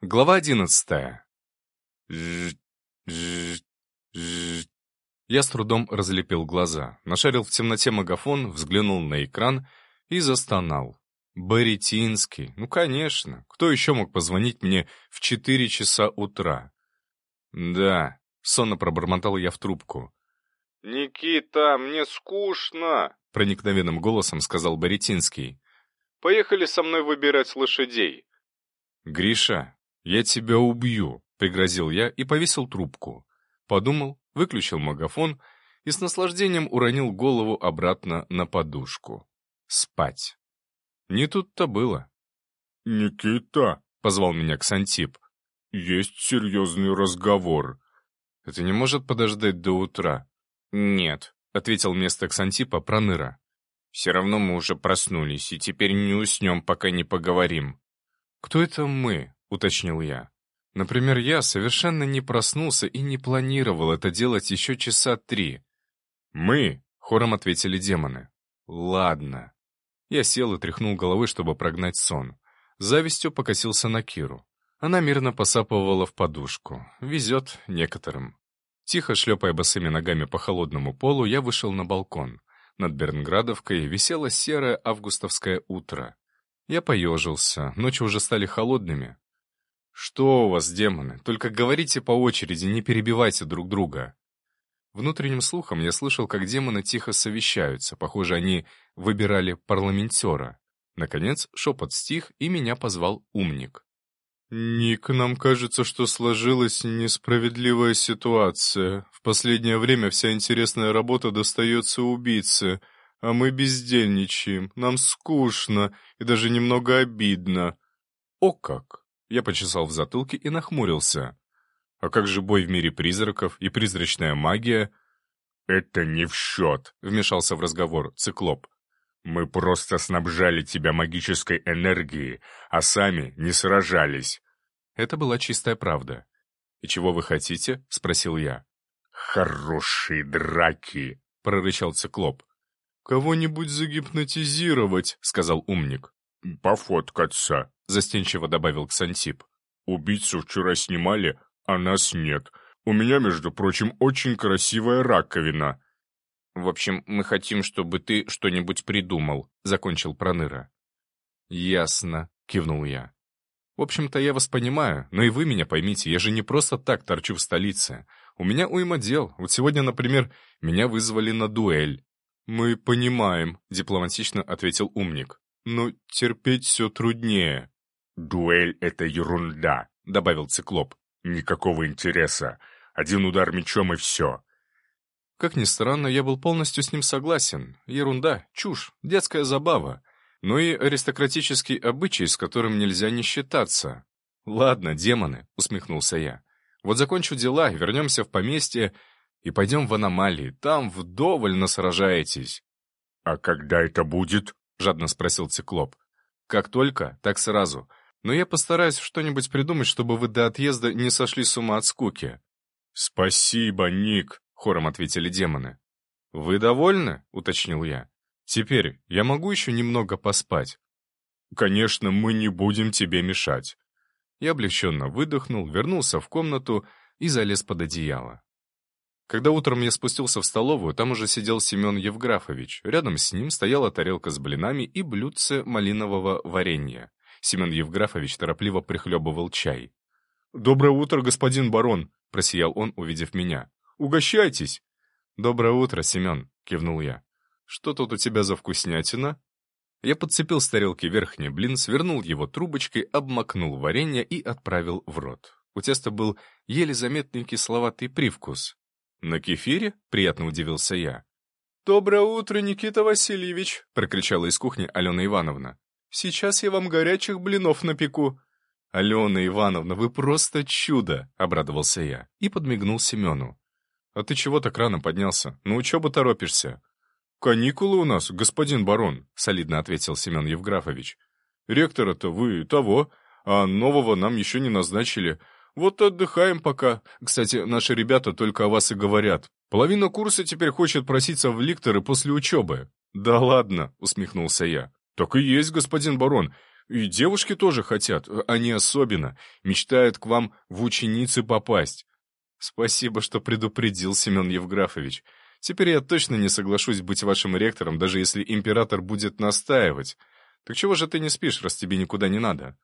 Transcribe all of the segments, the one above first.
Глава одиннадцатая. Я с трудом разлепил глаза, нашарил в темноте магафон, взглянул на экран и застонал. Баритинский, ну конечно, кто еще мог позвонить мне в четыре часа утра? Да, сонно пробормотал я в трубку. «Никита, мне скучно!» — проникновенным голосом сказал Баритинский. «Поехали со мной выбирать лошадей». «Гриша, «Я тебя убью», — пригрозил я и повесил трубку. Подумал, выключил магафон и с наслаждением уронил голову обратно на подушку. Спать. Не тут-то было. «Никита», — позвал меня Ксантип, — «есть серьезный разговор». «Это не может подождать до утра?» «Нет», — ответил вместо Ксантипа Проныра. «Все равно мы уже проснулись, и теперь не уснем, пока не поговорим». «Кто это мы?» — уточнил я. Например, я совершенно не проснулся и не планировал это делать еще часа три. «Мы!» — хором ответили демоны. «Ладно». Я сел и тряхнул головой, чтобы прогнать сон. Завистью покосился на Киру. Она мирно посапывала в подушку. Везет некоторым. Тихо шлепая босыми ногами по холодному полу, я вышел на балкон. Над Бернградовкой висело серое августовское утро. Я поежился, ночи уже стали холодными, «Что у вас, демоны? Только говорите по очереди, не перебивайте друг друга». Внутренним слухом я слышал, как демоны тихо совещаются. Похоже, они выбирали парламентера. Наконец, шепот стих, и меня позвал умник. «Ник, нам кажется, что сложилась несправедливая ситуация. В последнее время вся интересная работа достается убийце, а мы бездельничаем, нам скучно и даже немного обидно». «О как! Я почесал в затылке и нахмурился. А как же бой в мире призраков и призрачная магия? «Это не в счет», — вмешался в разговор циклоп. «Мы просто снабжали тебя магической энергией, а сами не сражались». Это была чистая правда. «И чего вы хотите?» — спросил я. «Хорошие драки!» — прорычал циклоп. «Кого-нибудь загипнотизировать», — сказал умник. «Пофоткаться», — застенчиво добавил Ксантип. «Убийцу вчера снимали, а нас нет. У меня, между прочим, очень красивая раковина». «В общем, мы хотим, чтобы ты что-нибудь придумал», — закончил Проныра. «Ясно», — кивнул я. «В общем-то, я вас понимаю, но и вы меня поймите, я же не просто так торчу в столице. У меня уйма дел. Вот сегодня, например, меня вызвали на дуэль». «Мы понимаем», — дипломатично ответил умник. «Но терпеть все труднее». «Дуэль — это ерунда», — добавил Циклоп. «Никакого интереса. Один удар мечом и все». Как ни странно, я был полностью с ним согласен. Ерунда, чушь, детская забава. Ну и аристократический обычай, с которым нельзя не считаться. «Ладно, демоны», — усмехнулся я. «Вот закончу дела, вернемся в поместье и пойдем в аномалии. Там вдоволь насражаетесь». «А когда это будет?» — жадно спросил Циклоп. «Как только, так сразу но я постараюсь что-нибудь придумать, чтобы вы до отъезда не сошли с ума от скуки». «Спасибо, Ник», — хором ответили демоны. «Вы довольны?» — уточнил я. «Теперь я могу еще немного поспать?» «Конечно, мы не будем тебе мешать». Я облегченно выдохнул, вернулся в комнату и залез под одеяло. Когда утром я спустился в столовую, там уже сидел Семен Евграфович. Рядом с ним стояла тарелка с блинами и блюдце малинового варенья. Семен Евграфович торопливо прихлебывал чай. «Доброе утро, господин барон!» — просиял он, увидев меня. «Угощайтесь!» «Доброе утро, Семен!» — кивнул я. «Что тут у тебя за вкуснятина?» Я подцепил с тарелки верхний блин, свернул его трубочкой, обмакнул варенье и отправил в рот. У теста был еле заметный кисловатый привкус. «На кефире?» — приятно удивился я. «Доброе утро, Никита Васильевич!» — прокричала из кухни Алена Ивановна. Сейчас я вам горячих блинов напеку». «Алена Ивановна, вы просто чудо!» — обрадовался я и подмигнул Семену. «А ты чего так рано поднялся? На учебу торопишься?» «Каникулы у нас, господин барон», — солидно ответил Семен Евграфович. «Ректора-то вы того, а нового нам еще не назначили. Вот отдыхаем пока. Кстати, наши ребята только о вас и говорят. Половина курса теперь хочет проситься в ликторы после учебы». «Да ладно», — усмехнулся я. «Так и есть, господин барон. И девушки тоже хотят, они особенно, мечтают к вам в ученицы попасть. Спасибо, что предупредил, Семен Евграфович. Теперь я точно не соглашусь быть вашим ректором, даже если император будет настаивать. Так чего же ты не спишь, раз тебе никуда не надо?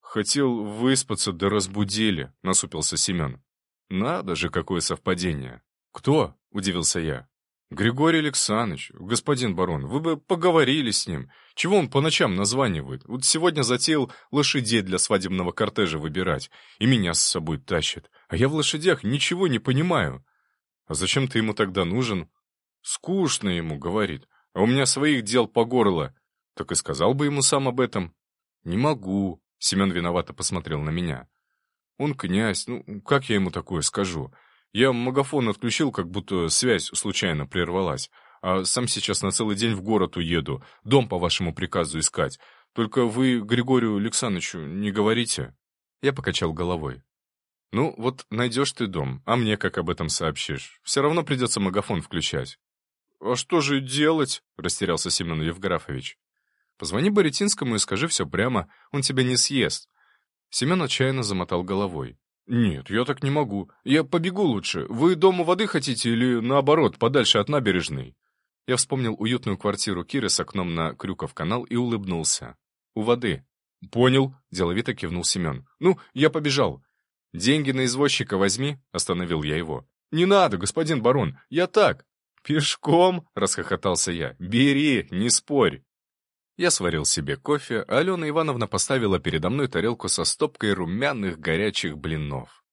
Хотел выспаться, да разбудили, насупился Семен. Надо же, какое совпадение. Кто? Удивился я. «Григорий Александрович, господин барон, вы бы поговорили с ним. Чего он по ночам названивает? Вот сегодня затеял лошадей для свадебного кортежа выбирать, и меня с собой тащит. А я в лошадях ничего не понимаю. А зачем ты ему тогда нужен? Скучно ему, говорит. А у меня своих дел по горло. Так и сказал бы ему сам об этом. Не могу. Семен виновато посмотрел на меня. Он князь, ну как я ему такое скажу? Я магафон отключил, как будто связь случайно прервалась. А сам сейчас на целый день в город уеду, дом по вашему приказу искать. Только вы Григорию Александровичу не говорите?» Я покачал головой. «Ну, вот найдешь ты дом, а мне как об этом сообщишь? Все равно придется магафон включать». «А что же делать?» — растерялся Семен Евграфович. «Позвони Боретинскому и скажи все прямо, он тебя не съест». Семен отчаянно замотал головой. «Нет, я так не могу. Я побегу лучше. Вы дома воды хотите или, наоборот, подальше от набережной?» Я вспомнил уютную квартиру Киры с окном на Крюков канал и улыбнулся. «У воды». «Понял», — деловито кивнул Семен. «Ну, я побежал». «Деньги на извозчика возьми», — остановил я его. «Не надо, господин барон, я так». «Пешком?» — расхохотался я. «Бери, не спорь». Я сварил себе кофе, а Алена Ивановна поставила передо мной тарелку со стопкой румяных горячих блинов.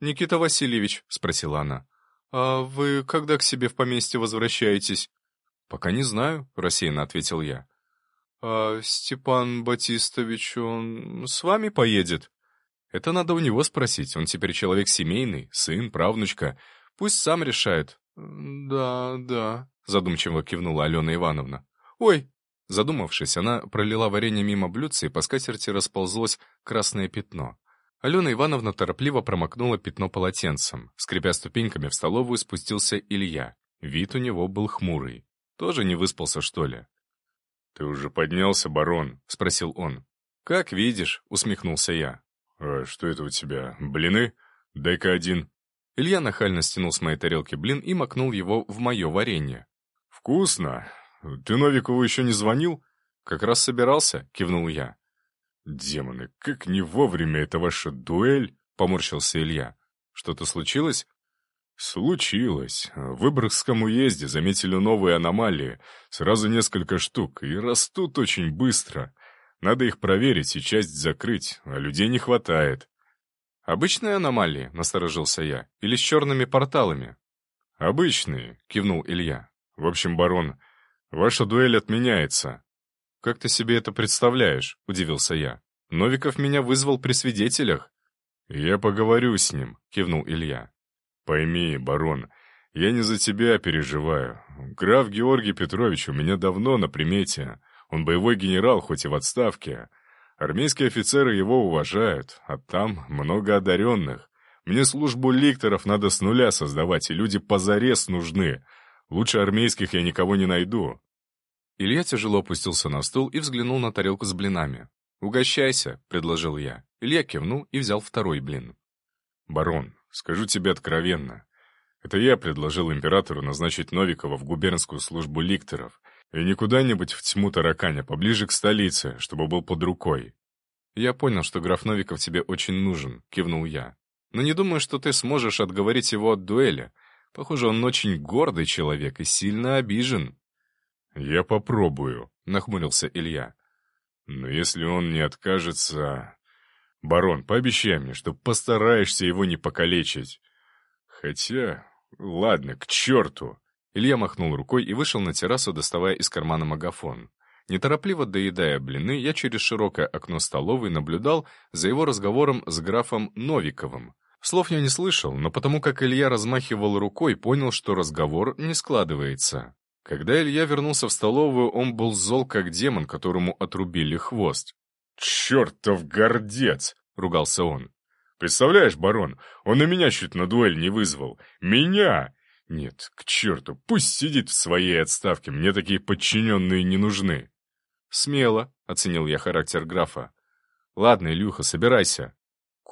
«Никита Васильевич», — спросила она, — «а вы когда к себе в поместье возвращаетесь?» «Пока не знаю», — рассеянно ответил я. «А Степан Батистович, он с вами поедет?» «Это надо у него спросить, он теперь человек семейный, сын, правнучка. Пусть сам решает». «Да, да», — задумчиво кивнула Алена Ивановна. «Ой, Задумавшись, она пролила варенье мимо блюдца, и по скатерти расползлось красное пятно. Алена Ивановна торопливо промокнула пятно полотенцем. Скрипя ступеньками в столовую, спустился Илья. Вид у него был хмурый. Тоже не выспался, что ли? «Ты уже поднялся, барон?» — спросил он. «Как видишь», — усмехнулся я. «А что это у тебя, блины? Дай-ка один». Илья нахально стянул с моей тарелки блин и макнул его в мое варенье. «Вкусно. «Ты Новикову еще не звонил?» «Как раз собирался», — кивнул я. «Демоны, как не вовремя эта ваша дуэль!» — поморщился Илья. «Что-то случилось?» «Случилось. В Выборгском уезде заметили новые аномалии. Сразу несколько штук, и растут очень быстро. Надо их проверить и часть закрыть, а людей не хватает». «Обычные аномалии?» — насторожился я. «Или с черными порталами?» «Обычные», — кивнул Илья. «В общем, барон, Ваша дуэль отменяется». «Как ты себе это представляешь?» — удивился я. «Новиков меня вызвал при свидетелях». «Я поговорю с ним», — кивнул Илья. «Пойми, барон, я не за тебя переживаю. Граф Георгий Петрович у меня давно на примете. Он боевой генерал, хоть и в отставке. Армейские офицеры его уважают, а там много одаренных. Мне службу ликторов надо с нуля создавать, и люди позарез нужны. Лучше армейских я никого не найду». Илья тяжело опустился на стул и взглянул на тарелку с блинами. «Угощайся», — предложил я. Илья кивнул и взял второй блин. «Барон, скажу тебе откровенно. Это я предложил императору назначить Новикова в губернскую службу ликторов, и не куда-нибудь в тьму тараканя, поближе к столице, чтобы был под рукой». «Я понял, что граф Новиков тебе очень нужен», — кивнул я. «Но не думаю, что ты сможешь отговорить его от дуэли. Похоже, он очень гордый человек и сильно обижен. «Я попробую», — нахмурился Илья. «Но если он не откажется...» «Барон, пообещай мне, что постараешься его не покалечить». «Хотя... Ладно, к черту!» Илья махнул рукой и вышел на террасу, доставая из кармана магафон. Неторопливо доедая блины, я через широкое окно столовой наблюдал за его разговором с графом Новиковым. Слов я не слышал, но потому как Илья размахивал рукой, понял, что разговор не складывается. Когда Илья вернулся в столовую, он был зол, как демон, которому отрубили хвост. «Чертов гордец!» — ругался он. «Представляешь, барон, он и меня чуть на дуэль не вызвал. Меня! Нет, к черту, пусть сидит в своей отставке, мне такие подчиненные не нужны». «Смело», — оценил я характер графа. «Ладно, Илюха, собирайся».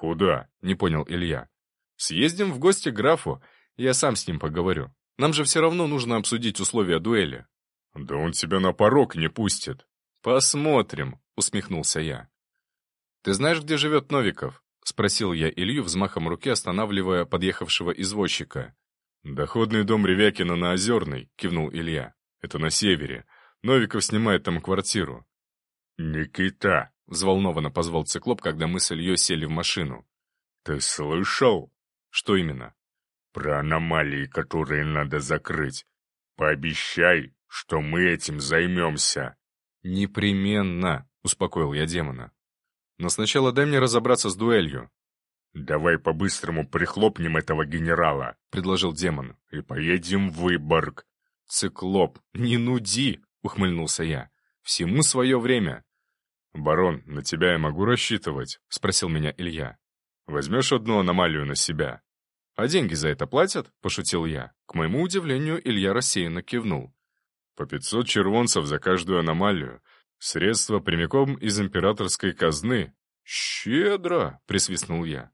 «Куда?» — не понял Илья. «Съездим в гости к графу, я сам с ним поговорю. Нам же все равно нужно обсудить условия дуэли». «Да он тебя на порог не пустит». «Посмотрим», — усмехнулся я. «Ты знаешь, где живет Новиков?» — спросил я Илью взмахом руки, останавливая подъехавшего извозчика. «Доходный дом Ревякина на Озерной», — кивнул Илья. «Это на севере. Новиков снимает там квартиру». «Никита», — взволнованно позвал Циклоп, когда мы с Ильей сели в машину. «Ты слышал?» «Что именно?» «Про аномалии, которые надо закрыть. Пообещай, что мы этим займемся». «Непременно», — успокоил я демона. «Но сначала дай мне разобраться с дуэлью». «Давай по-быстрому прихлопнем этого генерала», — предложил демон, — «и поедем в Выборг». «Циклоп, не нуди», — ухмыльнулся я. «Всему свое время». «Барон, на тебя я могу рассчитывать?» — спросил меня Илья. «Возьмешь одну аномалию на себя?» «А деньги за это платят?» — пошутил я. К моему удивлению, Илья рассеянно кивнул. «По пятьсот червонцев за каждую аномалию. Средства прямиком из императорской казны». «Щедро!» — присвистнул я.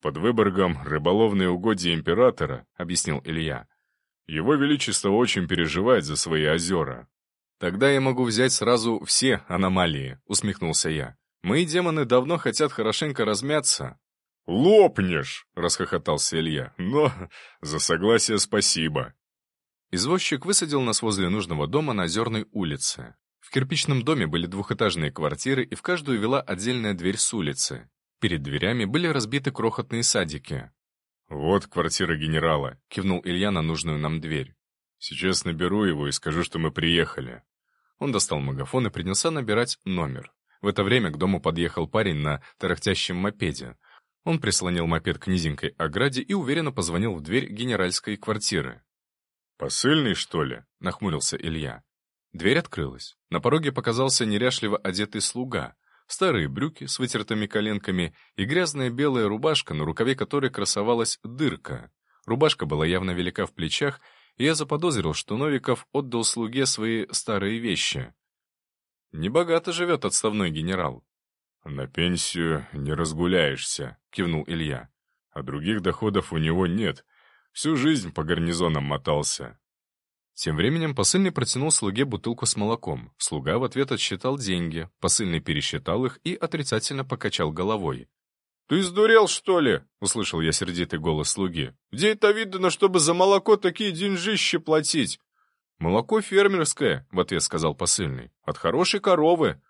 «Под Выборгом рыболовные угодья императора», — объяснил Илья. «Его Величество очень переживает за свои озера». «Тогда я могу взять сразу все аномалии», — усмехнулся я. «Мои демоны давно хотят хорошенько размяться». «Лопнешь!» — расхохотался Илья. «Но за согласие спасибо». Извозчик высадил нас возле нужного дома на Озерной улице. В кирпичном доме были двухэтажные квартиры, и в каждую вела отдельная дверь с улицы. Перед дверями были разбиты крохотные садики. «Вот квартира генерала», — кивнул Илья на нужную нам дверь. «Сейчас наберу его и скажу, что мы приехали». Он достал магафон и принялся набирать номер. В это время к дому подъехал парень на тарахтящем мопеде. Он прислонил мопед к низенькой ограде и уверенно позвонил в дверь генеральской квартиры. «Посыльный, что ли?» — нахмурился Илья. Дверь открылась. На пороге показался неряшливо одетый слуга. Старые брюки с вытертыми коленками и грязная белая рубашка, на рукаве которой красовалась дырка. Рубашка была явно велика в плечах, я заподозрил, что Новиков отдал слуге свои старые вещи. Небогато живет отставной генерал. «На пенсию не разгуляешься», — кивнул Илья. «А других доходов у него нет. Всю жизнь по гарнизонам мотался». Тем временем посыльный протянул слуге бутылку с молоком. Слуга в ответ отсчитал деньги, посыльный пересчитал их и отрицательно покачал головой. «Ты сдурел, что ли?» — услышал я сердитый голос слуги. «Где это видно, чтобы за молоко такие деньжищи платить?» «Молоко фермерское», — в ответ сказал посыльный. «От хорошей коровы».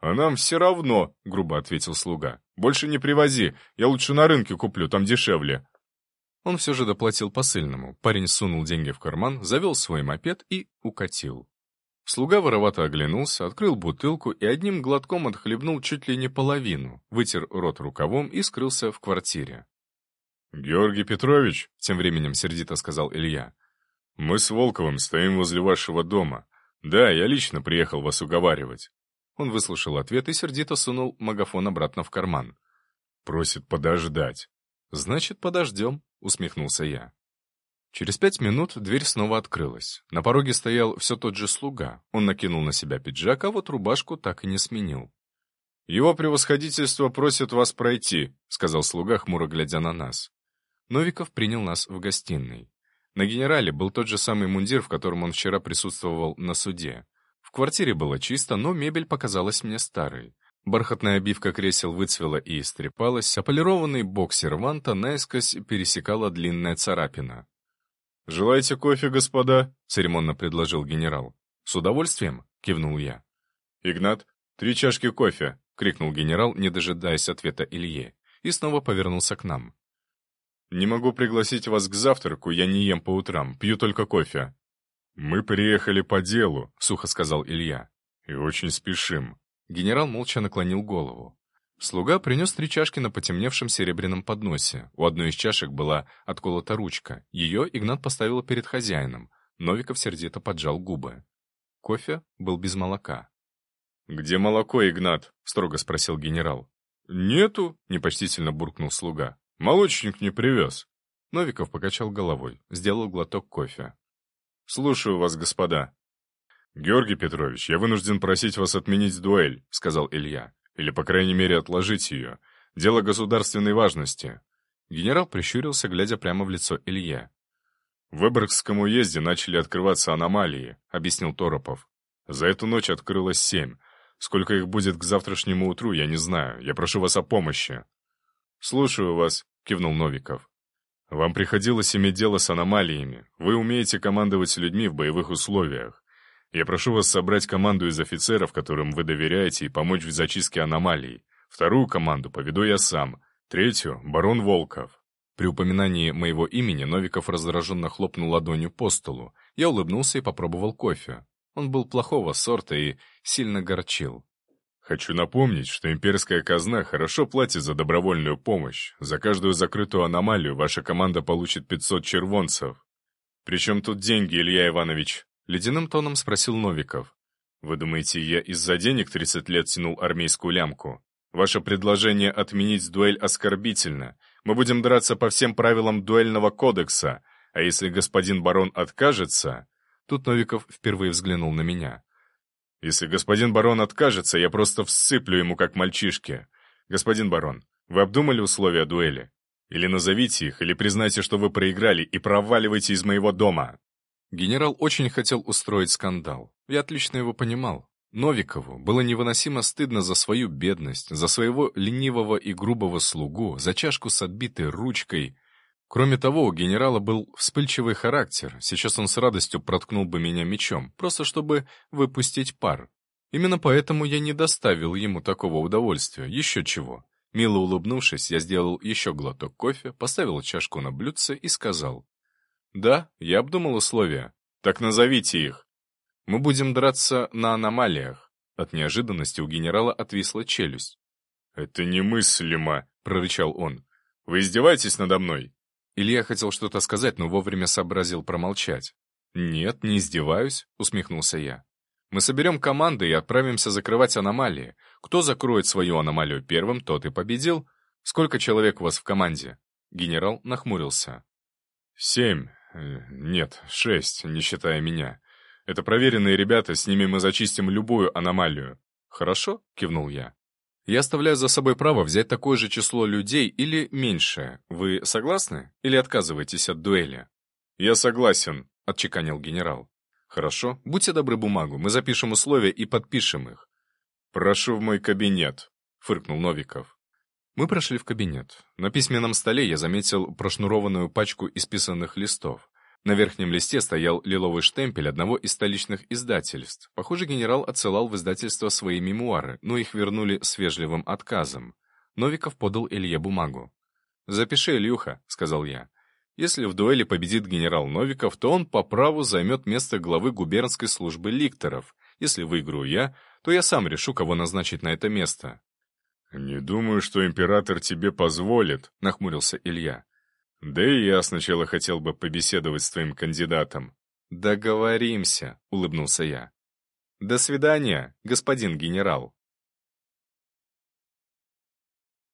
«А нам все равно», — грубо ответил слуга. «Больше не привози, я лучше на рынке куплю, там дешевле». Он все же доплатил посыльному. Парень сунул деньги в карман, завел свой мопед и укатил. Слуга воровато оглянулся, открыл бутылку и одним глотком отхлебнул чуть ли не половину, вытер рот рукавом и скрылся в квартире. «Георгий Петрович», — тем временем сердито сказал Илья, — «мы с Волковым стоим возле вашего дома. Да, я лично приехал вас уговаривать. Он выслушал ответ и сердито сунул магафон обратно в карман. «Просит подождать». «Значит, подождем», — усмехнулся я. Через пять минут дверь снова открылась. На пороге стоял все тот же слуга. Он накинул на себя пиджак, а вот рубашку так и не сменил. «Его превосходительство просит вас пройти», — сказал слуга, хмуро глядя на нас. Новиков принял нас в гостиной. На генерале был тот же самый мундир, в котором он вчера присутствовал на суде квартире было чисто, но мебель показалась мне старой. Бархатная обивка кресел выцвела и истрепалась, а полированный бок серванта наискось пересекала длинная царапина. «Желаете кофе, господа?» — церемонно предложил генерал. «С удовольствием?» — кивнул я. «Игнат, три чашки кофе!» — крикнул генерал, не дожидаясь ответа Илье, и снова повернулся к нам. «Не могу пригласить вас к завтраку, я не ем по утрам, пью только кофе». «Мы приехали по делу», — сухо сказал Илья. «И очень спешим». Генерал молча наклонил голову. Слуга принес три чашки на потемневшем серебряном подносе. У одной из чашек была отколота ручка. Ее Игнат поставил перед хозяином. Новиков сердито поджал губы. Кофе был без молока. «Где молоко, Игнат?» — строго спросил генерал. «Нету», — непочтительно буркнул слуга. «Молочник не привез». Новиков покачал головой, сделал глоток кофе. «Слушаю вас, господа». «Георгий Петрович, я вынужден просить вас отменить дуэль», — сказал Илья. «Или, по крайней мере, отложить ее. Дело государственной важности». Генерал прищурился, глядя прямо в лицо Илья. «В Выборгском уезде начали открываться аномалии», — объяснил Торопов. «За эту ночь открылось семь. Сколько их будет к завтрашнему утру, я не знаю. Я прошу вас о помощи». «Слушаю вас», — кивнул Новиков. «Вам приходилось иметь дело с аномалиями. Вы умеете командовать людьми в боевых условиях. Я прошу вас собрать команду из офицеров, которым вы доверяете, и помочь в зачистке аномалий. Вторую команду поведу я сам. Третью — барон Волков». При упоминании моего имени Новиков раздраженно хлопнул ладонью по столу. Я улыбнулся и попробовал кофе. Он был плохого сорта и сильно горчил. Хочу напомнить, что имперская казна хорошо платит за добровольную помощь. За каждую закрытую аномалию ваша команда получит 500 червонцев. «Причем тут деньги, Илья Иванович?» — ледяным тоном спросил Новиков. «Вы думаете, я из-за денег 30 лет тянул армейскую лямку? Ваше предложение отменить дуэль оскорбительно. Мы будем драться по всем правилам дуэльного кодекса, а если господин барон откажется...» Тут Новиков впервые взглянул на меня. Если господин барон откажется, я просто всыплю ему, как мальчишке. Господин барон, вы обдумали условия дуэли? Или назовите их, или признайте, что вы проиграли, и проваливайте из моего дома!» Генерал очень хотел устроить скандал. Я отлично его понимал. Новикову было невыносимо стыдно за свою бедность, за своего ленивого и грубого слугу, за чашку с отбитой ручкой, Кроме того, у генерала был вспыльчивый характер, сейчас он с радостью проткнул бы меня мечом, просто чтобы выпустить пар. Именно поэтому я не доставил ему такого удовольствия, еще чего. Мило улыбнувшись, я сделал еще глоток кофе, поставил чашку на блюдце и сказал. «Да, я обдумал условия. Так назовите их. Мы будем драться на аномалиях». От неожиданности у генерала отвисла челюсть. «Это немыслимо», — прорычал он. «Вы издеваетесь надо мной?» Илья хотел что-то сказать, но вовремя сообразил промолчать. «Нет, не издеваюсь», — усмехнулся я. «Мы соберем команды и отправимся закрывать аномалии. Кто закроет свою аномалию первым, тот и победил. Сколько человек у вас в команде?» Генерал нахмурился. «Семь. Нет, шесть, не считая меня. Это проверенные ребята, с ними мы зачистим любую аномалию». «Хорошо», — кивнул я. Я оставляю за собой право взять такое же число людей или меньшее. Вы согласны? Или отказываетесь от дуэли?» «Я согласен», — отчеканил генерал. «Хорошо. Будьте добры бумагу. Мы запишем условия и подпишем их». «Прошу в мой кабинет», — фыркнул Новиков. Мы прошли в кабинет. На письменном столе я заметил прошнурованную пачку исписанных листов. На верхнем листе стоял лиловый штемпель одного из столичных издательств. Похоже, генерал отсылал в издательство свои мемуары, но их вернули с вежливым отказом. Новиков подал Илье бумагу. «Запиши, Ильюха», — сказал я. «Если в дуэли победит генерал Новиков, то он по праву займет место главы губернской службы ликторов. Если выиграю я, то я сам решу, кого назначить на это место». «Не думаю, что император тебе позволит», — нахмурился Илья. Да и я сначала хотел бы побеседовать с твоим кандидатом. Договоримся, улыбнулся я. До свидания, господин генерал.